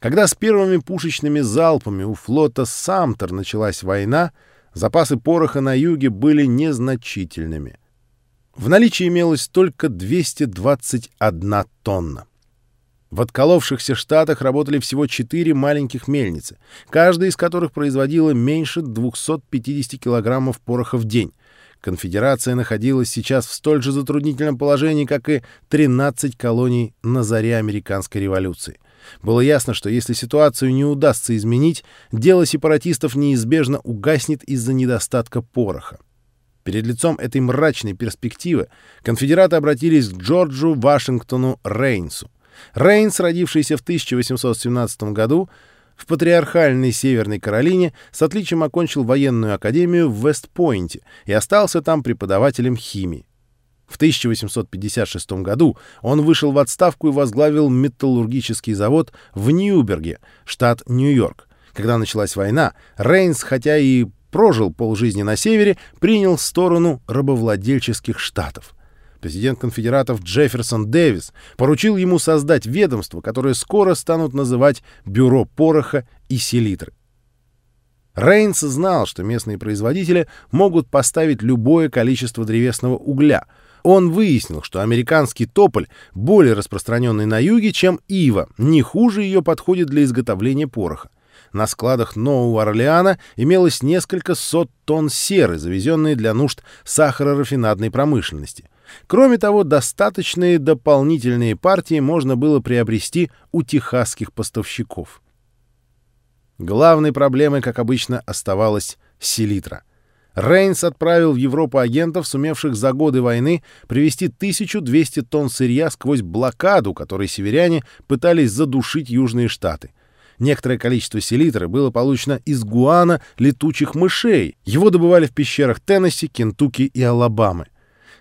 Когда с первыми пушечными залпами у флота «Самтер» началась война, запасы пороха на юге были незначительными. В наличии имелось только 221 тонна. В отколовшихся штатах работали всего четыре маленьких мельницы, каждая из которых производила меньше 250 килограммов пороха в день. Конфедерация находилась сейчас в столь же затруднительном положении, как и 13 колоний на заре американской революции. Было ясно, что если ситуацию не удастся изменить, дело сепаратистов неизбежно угаснет из-за недостатка пороха. Перед лицом этой мрачной перспективы конфедераты обратились к Джорджу Вашингтону Рейнсу. Рейнс, родившийся в 1817 году, в патриархальной Северной Каролине с отличием окончил военную академию в Вестпойнте и остался там преподавателем химии. В 1856 году он вышел в отставку и возглавил металлургический завод в Ньюберге, штат Нью-Йорк. Когда началась война, Рейнс, хотя и прожил полжизни на севере, принял сторону рабовладельческих штатов. Президент конфедератов Джефферсон Дэвис поручил ему создать ведомство, которое скоро станут называть Бюро пороха и селитры. Рейнс знал, что местные производители могут поставить любое количество древесного угля. Он выяснил, что американский тополь более распространенный на юге, чем ива, не хуже ее подходит для изготовления пороха на складах Нового Орлеана имелось несколько сот тонн серы, завезенные для нужд сахарорафинадной промышленности. Кроме того, достаточные дополнительные партии можно было приобрести у техасских поставщиков. Главной проблемой, как обычно, оставалась селитра. Рейнс отправил в Европу агентов, сумевших за годы войны привезти 1200 тонн сырья сквозь блокаду, которой северяне пытались задушить Южные Штаты. Некоторое количество селитры было получено из гуана летучих мышей. Его добывали в пещерах Теннесси, Кентукки и Алабамы.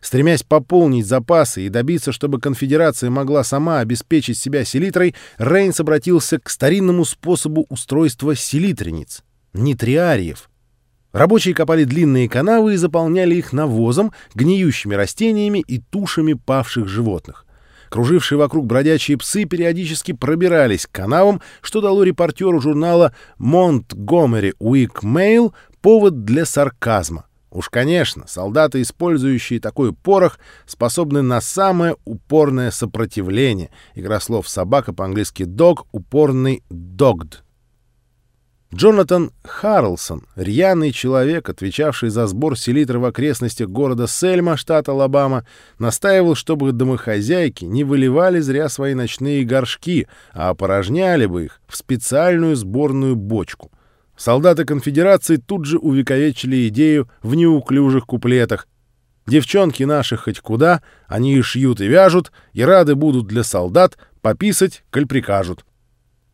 Стремясь пополнить запасы и добиться, чтобы конфедерация могла сама обеспечить себя селитрой, Рейнс обратился к старинному способу устройства селитрениц — нитриариев. Рабочие копали длинные канавы и заполняли их навозом, гниющими растениями и тушами павших животных. Кружившие вокруг бродячие псы периодически пробирались к канавам, что дало репортеру журнала «Монтгомери Уик Мейл» повод для сарказма. Уж, конечно, солдаты, использующие такой порох, способны на самое упорное сопротивление. Игра слов «собака» по-английски «dog» — упорный «dogged». Джонатан Харлсон, рьяный человек, отвечавший за сбор селитры в окрестностях города Сельма, штат Алабама, настаивал, чтобы домохозяйки не выливали зря свои ночные горшки, а опорожняли бы их в специальную сборную бочку. Солдаты конфедерации тут же увековечили идею в неуклюжих куплетах. «Девчонки наши хоть куда, они и шьют, и вяжут, и рады будут для солдат пописать, коль прикажут».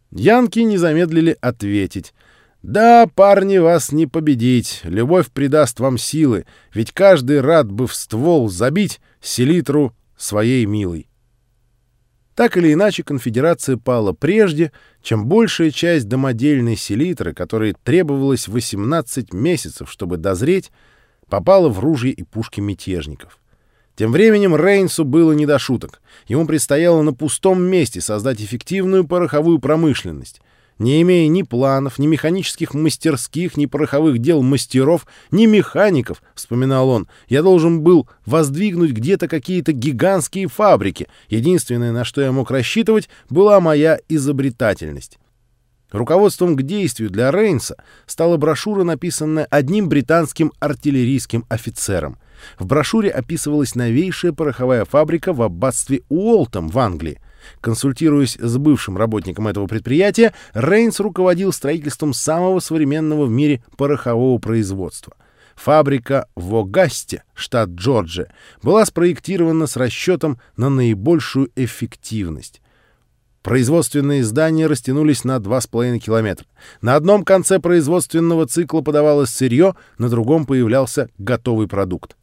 Янки не замедлили ответить. «Да, парни, вас не победить. Любовь придаст вам силы, ведь каждый рад бы в ствол забить селитру своей милой». Так или иначе, конфедерация пала прежде, чем большая часть домодельной селитры, которой требовалось 18 месяцев, чтобы дозреть, попала в ружья и пушки мятежников. Тем временем Рейнсу было не до шуток. Ему предстояло на пустом месте создать эффективную пороховую промышленность. Не имея ни планов, ни механических мастерских, ни пороховых дел мастеров, ни механиков, вспоминал он, я должен был воздвигнуть где-то какие-то гигантские фабрики. Единственное, на что я мог рассчитывать, была моя изобретательность. Руководством к действию для Рейнса стала брошюра, написанная одним британским артиллерийским офицером. В брошюре описывалась новейшая пороховая фабрика в аббатстве Уолтом в Англии. Консультируясь с бывшим работником этого предприятия, Рейнс руководил строительством самого современного в мире порохового производства. Фабрика в Огасте, штат Джорджия, была спроектирована с расчетом на наибольшую эффективность. Производственные здания растянулись на 2,5 километра. На одном конце производственного цикла подавалось сырье, на другом появлялся готовый продукт.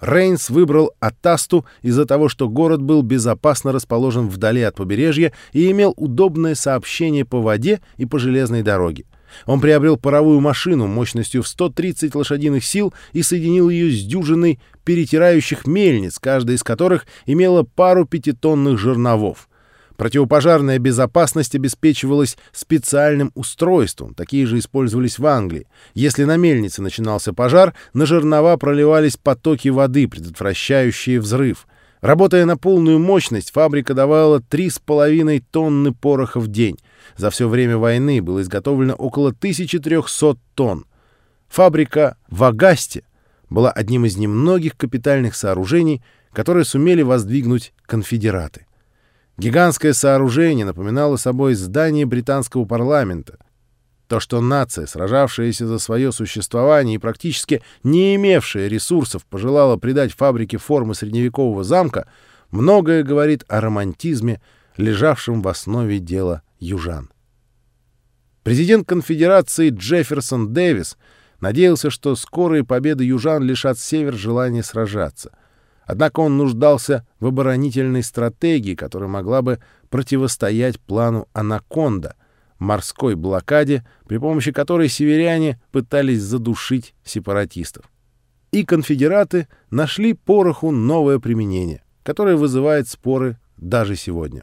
Рейнс выбрал Атасту из-за того, что город был безопасно расположен вдали от побережья и имел удобное сообщение по воде и по железной дороге. Он приобрел паровую машину мощностью в 130 лошадиных сил и соединил ее с дюжиной перетирающих мельниц, каждая из которых имела пару пятитонных жерновов. Противопожарная безопасность обеспечивалась специальным устройством, такие же использовались в Англии. Если на мельнице начинался пожар, на жернова проливались потоки воды, предотвращающие взрыв. Работая на полную мощность, фабрика давала 3,5 тонны пороха в день. За все время войны было изготовлено около 1300 тонн. Фабрика в Агасте была одним из немногих капитальных сооружений, которые сумели воздвигнуть конфедераты. Гигантское сооружение напоминало собой здание британского парламента. То, что нация, сражавшаяся за свое существование и практически не имевшая ресурсов, пожелала придать фабрике формы средневекового замка, многое говорит о романтизме, лежавшем в основе дела южан. Президент конфедерации Джефферсон Дэвис надеялся, что скорые победы южан лишат север желания сражаться — Однако он нуждался в оборонительной стратегии, которая могла бы противостоять плану «Анаконда» — морской блокаде, при помощи которой северяне пытались задушить сепаратистов. И конфедераты нашли пороху новое применение, которое вызывает споры даже сегодня.